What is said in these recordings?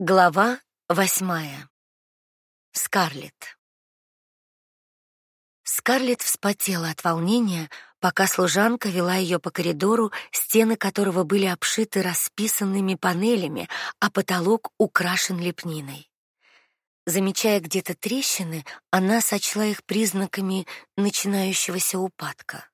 Глава восьмая. Скарлетт. Скарлетт вспотела от волнения, пока служанка вела ее по коридору, стены которого были обшиты расписанными панелями, а потолок украшен лепниной. Замечая где-то трещины, она сочла их признаками начинающегося упадка.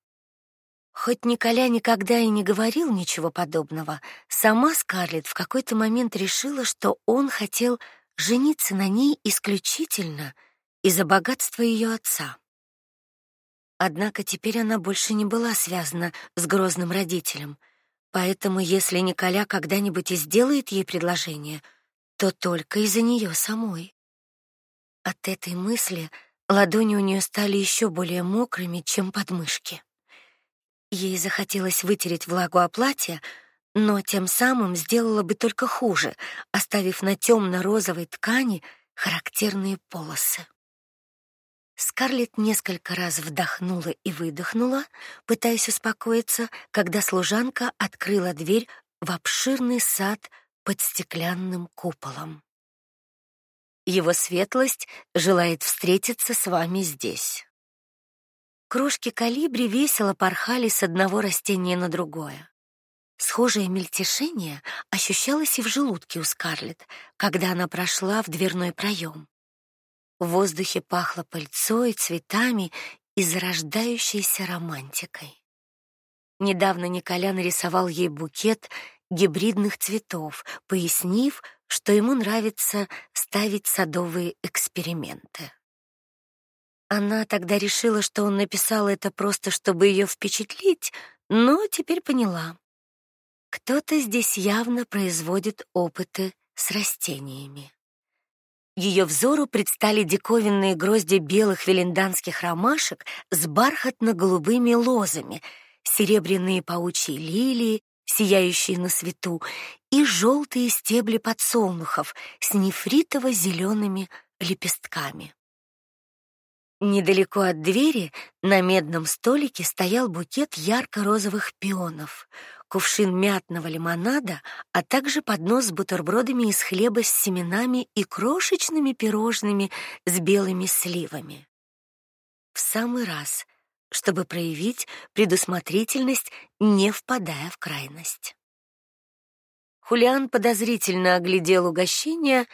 Хоть Николя никогда и не говорил ничего подобного, сама Скарлетт в какой-то момент решила, что он хотел жениться на ней исключительно из-за богатства ее отца. Однако теперь она больше не была связана с грозным родителем, поэтому если Николя когда-нибудь и сделает ей предложение, то только из-за нее самой. От этой мысли ладони у нее стали еще более мокрыми, чем подмышки. Ей захотелось вытереть влагу о платье, но тем самым сделала бы только хуже, оставив на темно розовой ткани характерные полосы. Скарлетт несколько раз вдохнула и выдохнула, пытаясь успокоиться, когда служанка открыла дверь в обширный сад под стеклянным куполом. Его светлость желает встретиться с вами здесь. Крошки калибри весело порхали с одного растения на другое. Схожее мельтешение ощущалось и в желудке у Скарлетт, когда она прошла в дверной проем. В воздухе пахло пыльцой, цветами и зарождающейся романтикой. Недавно Николя нарисовал ей букет гибридных цветов, пояснив, что ему нравится ставить садовые эксперименты. Она тогда решила, что он написал это просто, чтобы ее впечатлить, но теперь поняла. Кто-то здесь явно производит опыты с растениями. Ее взору предстали диковинные грозди белых веленданских ромашек с бархатно-голубыми лозами, серебряные паучьи лилии, сияющие на свету, и желтые стебли подсолнухов с нефритово зелеными лепестками. Недалеко от двери на медном столике стоял букет ярко-розовых пионов, кувшин мятного лимонада, а также поднос с бутербродами из хлеба с семенами и крошечными пирожными с белыми сливами. В самый раз, чтобы проявить предусмотрительность, не впадая в крайность. Хулиан подозрительно оглядел угощение,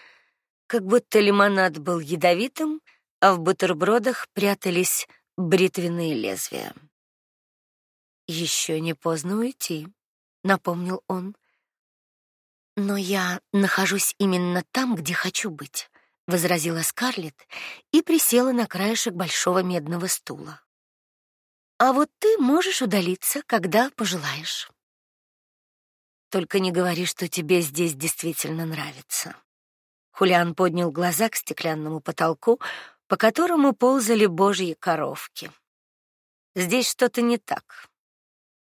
как будто лимонад был ядовитым, а в бутербродах прятались бритвенные лезвия. Еще не поздно уйти, напомнил он. Но я нахожусь именно там, где хочу быть, возразила Скарлетт и присела на краешек большого медного стула. А вот ты можешь удалиться, когда пожелаешь. Только не говори, что тебе здесь действительно нравится. Хулиан поднял глаза к стеклянному потолку, по которому ползали божьи коровки. Здесь что-то не так.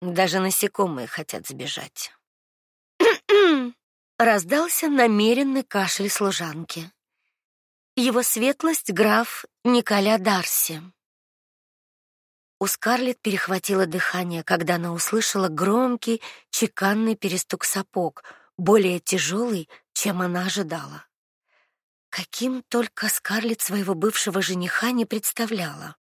Даже насекомые хотят сбежать. Раздался намеренный кашель служанки. Его светлость граф Николя Дарси. У Скарлетт перехватило дыхание, когда она услышала громкий, чеканный перестук сапог, более тяжелый, чем она ожидала каким только Скарлетт своего бывшего жениха не представляла.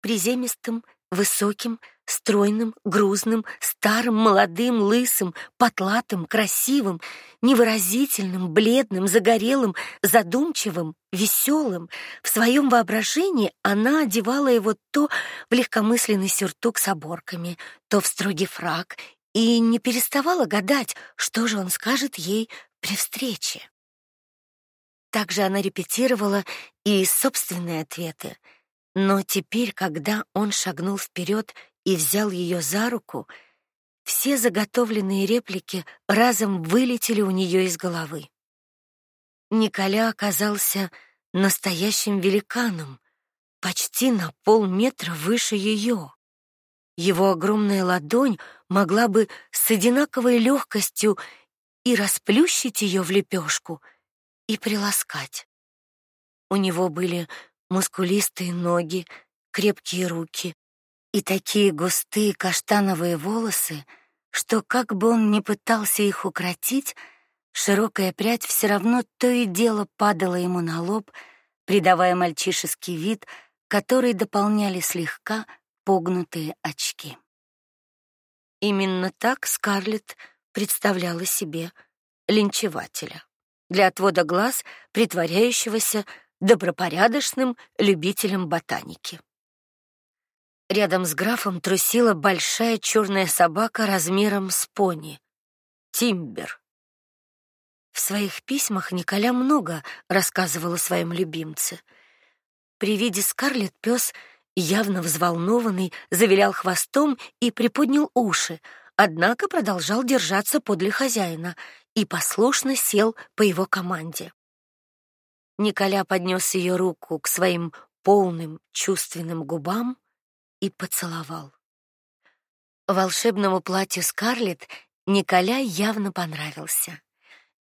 Приземистым, высоким, стройным, грузным, старым, молодым, лысым, потлатым, красивым, невыразительным, бледным, загорелым, задумчивым, веселым. В своем воображении она одевала его то в легкомысленный сюртук с оборками, то в строгий фрак и не переставала гадать, что же он скажет ей при встрече. Также она репетировала и собственные ответы. Но теперь, когда он шагнул вперед и взял ее за руку, все заготовленные реплики разом вылетели у нее из головы. Николя оказался настоящим великаном, почти на полметра выше ее. Его огромная ладонь могла бы с одинаковой легкостью и расплющить ее в лепешку — и приласкать. У него были мускулистые ноги, крепкие руки и такие густые каштановые волосы, что как бы он ни пытался их укротить, Широкая прядь все равно то и дело падала ему на лоб, придавая мальчишеский вид, который дополняли слегка погнутые очки. Именно так Скарлетт представляла себе линчевателя для отвода глаз, притворяющегося добропорядочным любителем ботаники. Рядом с графом трусила большая черная собака размером с пони Тимбер. В своих письмах Николя много рассказывала о своем любимце. При виде Скарлетт пес, явно взволнованный, завилял хвостом и приподнял уши, однако продолжал держаться подле хозяина и послушно сел по его команде. Николя поднес ее руку к своим полным чувственным губам и поцеловал. Волшебному платью Скарлетт Николя явно понравился.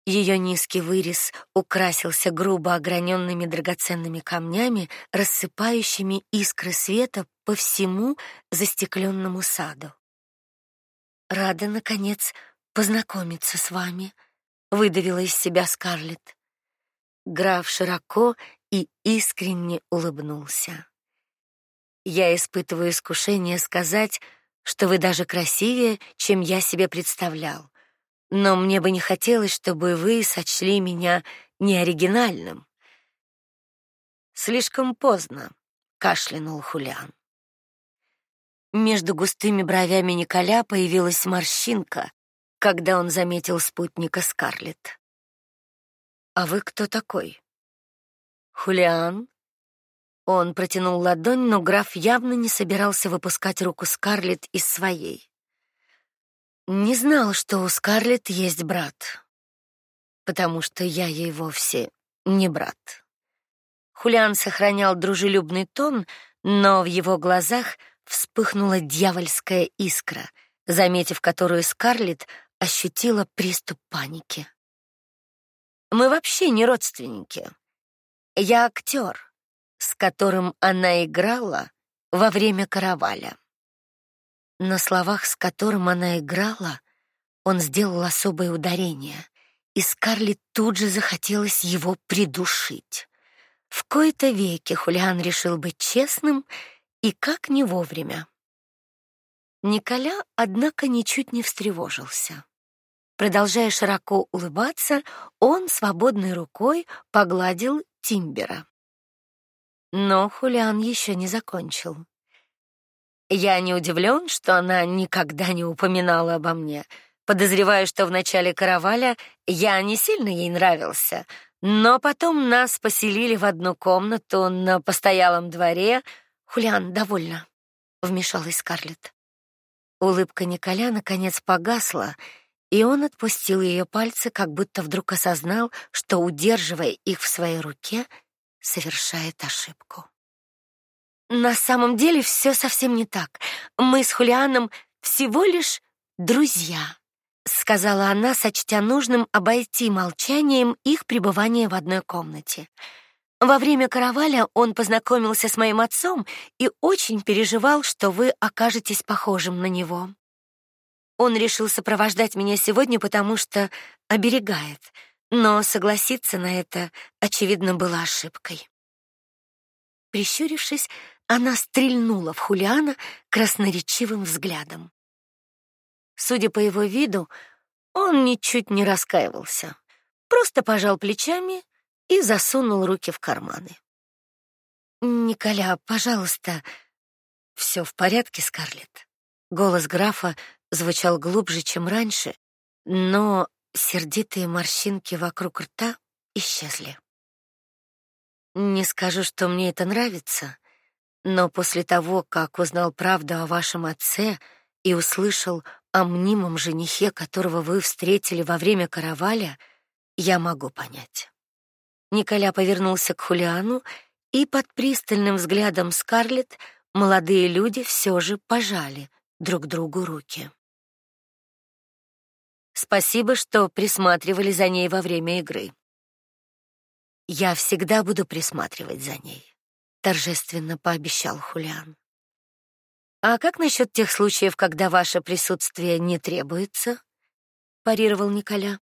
Ее низкий вырез украсился грубо ограненными драгоценными камнями, рассыпающими искры света по всему застекленному саду. Рада наконец познакомиться с вами, выдавила из себя Скарлетт. Граф широко и искренне улыбнулся. Я испытываю искушение сказать, что вы даже красивее, чем я себе представлял. Но мне бы не хотелось, чтобы вы сочли меня неоригинальным. Слишком поздно, кашлянул Хулиан. Между густыми бровями Николя появилась морщинка, когда он заметил спутника Скарлетт. А вы кто такой? Хулиан? Он протянул ладонь, но граф явно не собирался выпускать руку Скарлетт из своей. Не знал, что у Скарлетт есть брат, потому что я ей вовсе не брат. Хулиан сохранял дружелюбный тон, но в его глазах вспыхнула дьявольская искра, заметив которую Скарлетт ощутила приступ паники. Мы вообще не родственники. Я актер с которым она играла во время караваля. На словах, с которым она играла, он сделал особое ударение, и Скарлетт тут же захотелось его придушить. В кои-то веки Хулиан решил быть честным и как не вовремя. Николя, однако, ничуть не встревожился. Продолжая широко улыбаться, он свободной рукой погладил Тимбера. Но Хулиан еще не закончил. Я не удивлен, что она никогда не упоминала обо мне. Подозреваю, что в начале караваля я не сильно ей нравился, но потом нас поселили в одну комнату на постоялом дворе. Хулиан довольно, вмешалась Скарлетт. Улыбка Николя наконец погасла, и он отпустил ее пальцы, как будто вдруг осознал, что удерживая их в своей руке, совершает ошибку. На самом деле все совсем не так. Мы с Хулианом всего лишь друзья, сказала она, сочтя нужным обойти молчанием их пребывание в одной комнате. Во время караваля он познакомился с моим отцом и очень переживал, что вы окажетесь похожим на него. Он решил сопровождать меня сегодня, потому что оберегает но согласиться на это очевидно было ошибкой. Прищурившись, она стрельнула в Хулиана красноречивым взглядом. Судя по его виду, он ничуть не раскаивался, просто пожал плечами и засунул руки в карманы. Николя, пожалуйста, все в порядке, Скарлетт. Голос графа звучал глубже, чем раньше, но Сердитые морщинки вокруг рта исчезли. Не скажу, что мне это нравится, но после того, как узнал правду о вашем отце и услышал о мнимом женихе, которого вы встретили во время караваля, я могу понять. Николя повернулся к Хулиану, и под пристальным взглядом Скарлетт молодые люди все же пожали друг другу руки. Спасибо, что присматривали за ней во время игры. Я всегда буду присматривать за ней, торжественно пообещал Хулиан. А как насчет тех случаев, когда ваше присутствие не требуется? парировал Николя.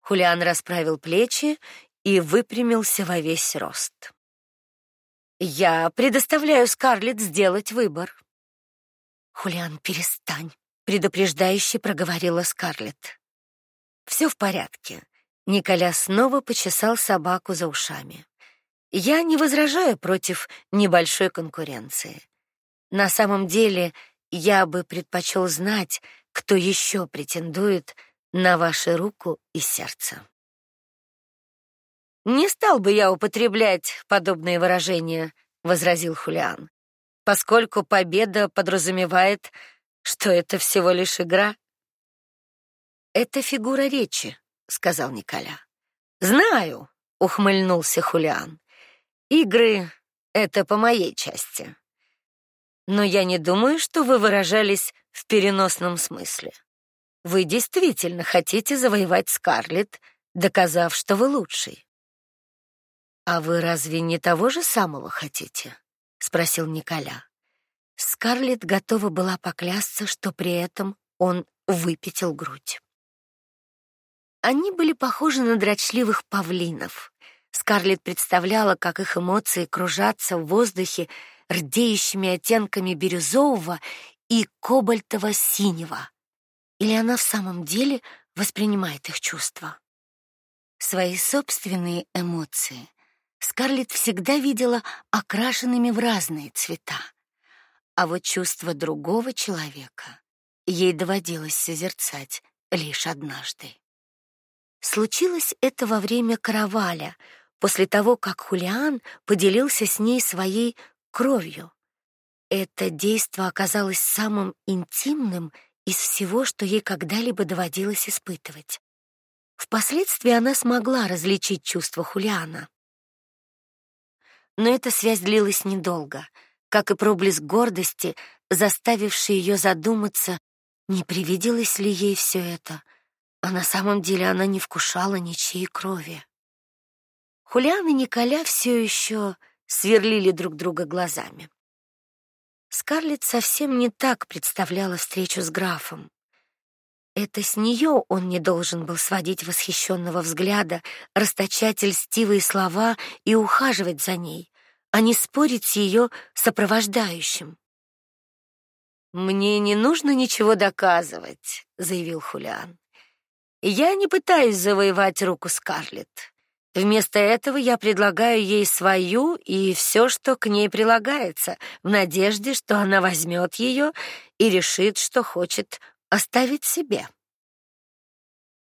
Хулиан расправил плечи и выпрямился во весь рост. Я предоставляю Скарлетт сделать выбор. Хулиан, перестань, предупреждающе проговорила Скарлетт. Все в порядке. Николя снова почесал собаку за ушами. Я не возражаю против небольшой конкуренции. На самом деле, я бы предпочел знать, кто еще претендует на вашу руку и сердце. Не стал бы я употреблять подобные выражения, возразил Хулиан, поскольку победа подразумевает, что это всего лишь игра. Это фигура речи, сказал Николя. Знаю, ухмыльнулся Хулиан. Игры это по моей части. Но я не думаю, что вы выражались в переносном смысле. Вы действительно хотите завоевать Скарлетт, доказав, что вы лучший. А вы разве не того же самого хотите? спросил Николя. Скарлетт готова была поклясться, что при этом он выпятил грудь. Они были похожи на дрочливых павлинов. Скарлетт представляла, как их эмоции кружатся в воздухе рдеющими оттенками бирюзового и кобальтово-синего. Или она в самом деле воспринимает их чувства? Свои собственные эмоции Скарлетт всегда видела окрашенными в разные цвета. А вот чувства другого человека ей доводилось созерцать лишь однажды. Случилось это во время караваля, после того, как Хулиан поделился с ней своей кровью. Это действо оказалось самым интимным из всего, что ей когда-либо доводилось испытывать. Впоследствии она смогла различить чувства Хулиана. Но эта связь длилась недолго, как и проблеск гордости, заставивший ее задуматься, не привиделось ли ей все это, а на самом деле она не вкушала ничьей крови. Хулиан и Николя все еще сверлили друг друга глазами. Скарлетт совсем не так представляла встречу с графом. Это с нее он не должен был сводить восхищенного взгляда, расточать льстивые слова и ухаживать за ней, а не спорить с ее сопровождающим. Мне не нужно ничего доказывать, заявил Хулиан. Я не пытаюсь завоевать руку Скарлетт. Вместо этого я предлагаю ей свою и все, что к ней прилагается, в надежде, что она возьмет ее и решит, что хочет оставить себе.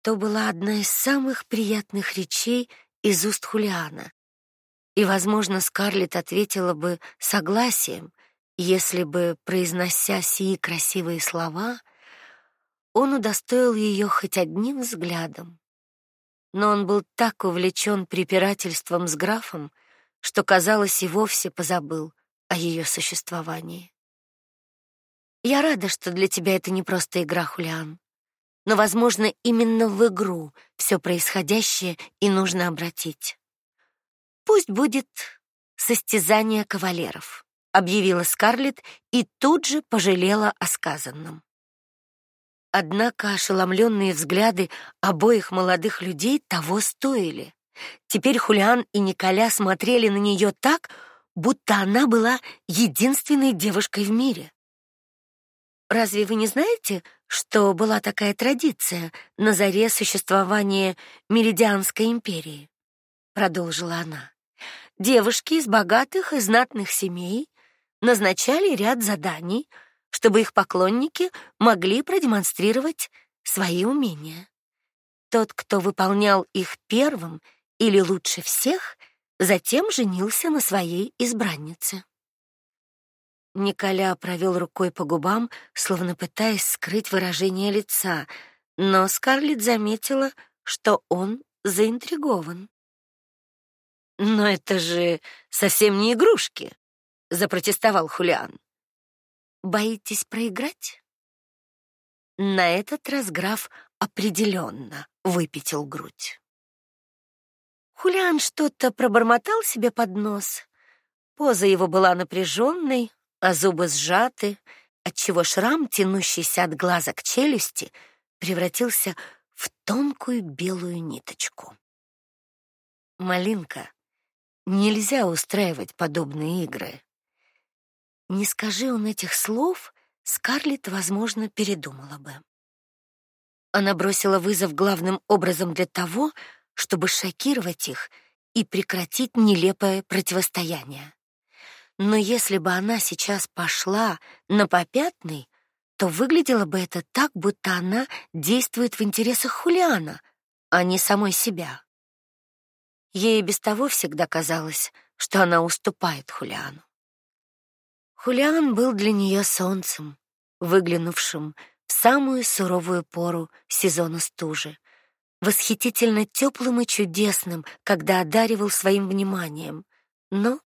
То была одна из самых приятных речей из уст Хулиана. И, возможно, Скарлетт ответила бы согласием, если бы, произнося сии красивые слова, он удостоил ее хоть одним взглядом но он был так увлечен препирательством с графом, что, казалось, и вовсе позабыл о ее существовании. Я рада, что для тебя это не просто игра, Хулиан. Но, возможно, именно в игру все происходящее и нужно обратить. Пусть будет состязание кавалеров, объявила Скарлетт и тут же пожалела о сказанном. Однако ошеломленные взгляды обоих молодых людей того стоили. Теперь Хулиан и Николя смотрели на нее так, будто она была единственной девушкой в мире. Разве вы не знаете, что была такая традиция на заре существования Меридианской империи? продолжила она. Девушки из богатых и знатных семей назначали ряд заданий, чтобы их поклонники могли продемонстрировать свои умения. Тот, кто выполнял их первым или лучше всех, затем женился на своей избраннице. Николя провел рукой по губам, словно пытаясь скрыть выражение лица, но Скарлетт заметила, что он заинтригован. Но это же совсем не игрушки, запротестовал Хулиан. Боитесь проиграть? На этот раз граф определенно выпятил грудь. Хулиан что-то пробормотал себе под нос. Поза его была напряженной, а зубы сжаты, отчего шрам, тянущийся от глаза к челюсти, превратился в тонкую белую ниточку. Малинка, нельзя устраивать подобные игры. Не скажи он этих слов, Скарлетт, возможно, передумала бы. Она бросила вызов главным образом для того, чтобы шокировать их и прекратить нелепое противостояние. Но если бы она сейчас пошла на попятный, то выглядело бы это так, будто она действует в интересах Хулиана, а не самой себя. Ей без того всегда казалось, что она уступает Хулиану. Хулиан был для нее солнцем, выглянувшим в самую суровую пору сезона стужи, восхитительно теплым и чудесным, когда одаривал своим вниманием, но,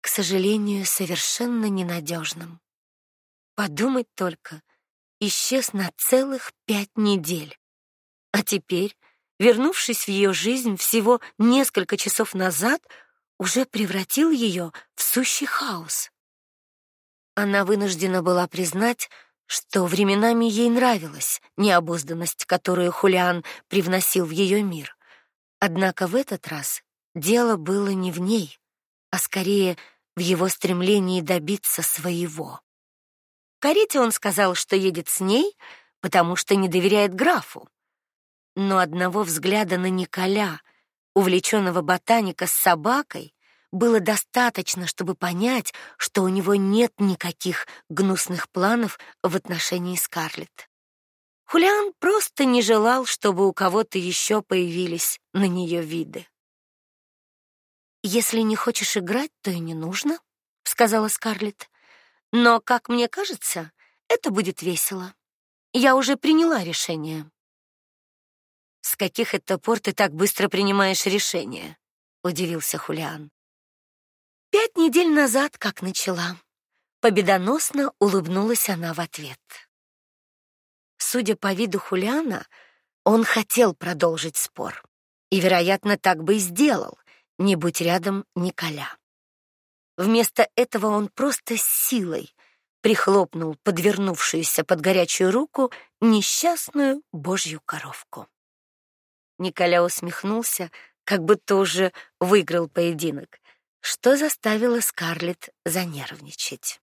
к сожалению, совершенно ненадежным. Подумать только, исчез на целых пять недель. А теперь, вернувшись в ее жизнь всего несколько часов назад, уже превратил ее в сущий хаос. Она вынуждена была признать, что временами ей нравилась необузданность, которую Хулиан привносил в ее мир. Однако в этот раз дело было не в ней, а скорее в его стремлении добиться своего карете он сказал, что едет с ней, потому что не доверяет графу. Но одного взгляда на Николя, увлеченного ботаника с собакой, было достаточно, чтобы понять, что у него нет никаких гнусных планов в отношении Скарлетт. Хулиан просто не желал, чтобы у кого-то еще появились на нее виды. Если не хочешь играть, то и не нужно, сказала Скарлетт. Но, как мне кажется, это будет весело. Я уже приняла решение. С каких это пор ты так быстро принимаешь решения? удивился Хулиан. Пять недель назад, как начала. Победоносно улыбнулась она в ответ. Судя по виду Хулиана, он хотел продолжить спор. И, вероятно, так бы и сделал, не будь рядом Николя. Вместо этого он просто силой прихлопнул подвернувшуюся под горячую руку несчастную божью коровку. Николя усмехнулся, как будто уже выиграл поединок, что заставило Скарлетт занервничать.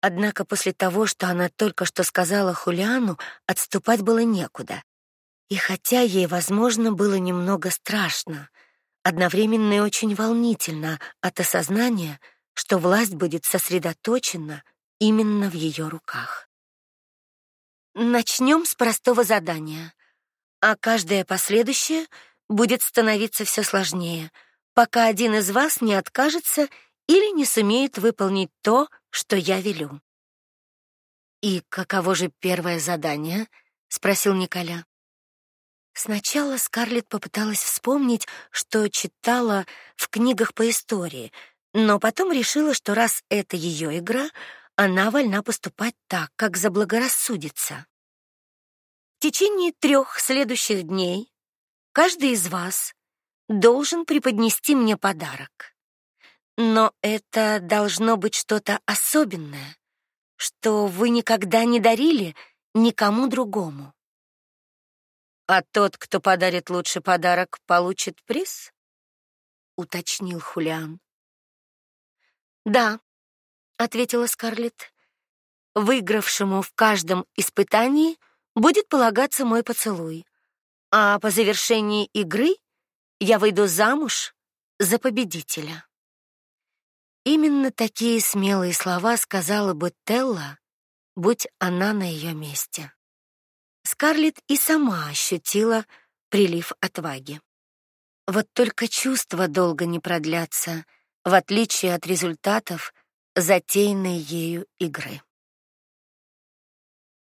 Однако после того, что она только что сказала Хулиану, отступать было некуда. И хотя ей, возможно, было немного страшно, одновременно и очень волнительно от осознания, что власть будет сосредоточена именно в ее руках. Начнем с простого задания, а каждое последующее будет становиться все сложнее, пока один из вас не откажется или не сумеет выполнить то, что я велю. И каково же первое задание? спросил Николя. Сначала Скарлетт попыталась вспомнить, что читала в книгах по истории, но потом решила, что раз это ее игра, она вольна поступать так, как заблагорассудится. В течение трех следующих дней каждый из вас должен преподнести мне подарок. Но это должно быть что-то особенное, что вы никогда не дарили никому другому. А тот, кто подарит лучший подарок, получит приз? уточнил Хулиан. Да, ответила Скарлетт. Выигравшему в каждом испытании будет полагаться мой поцелуй. А по завершении игры я выйду замуж за победителя. Именно такие смелые слова сказала бы Телла, будь она на ее месте. Скарлетт и сама ощутила прилив отваги. Вот только чувства долго не продлятся, в отличие от результатов затеянной ею игры.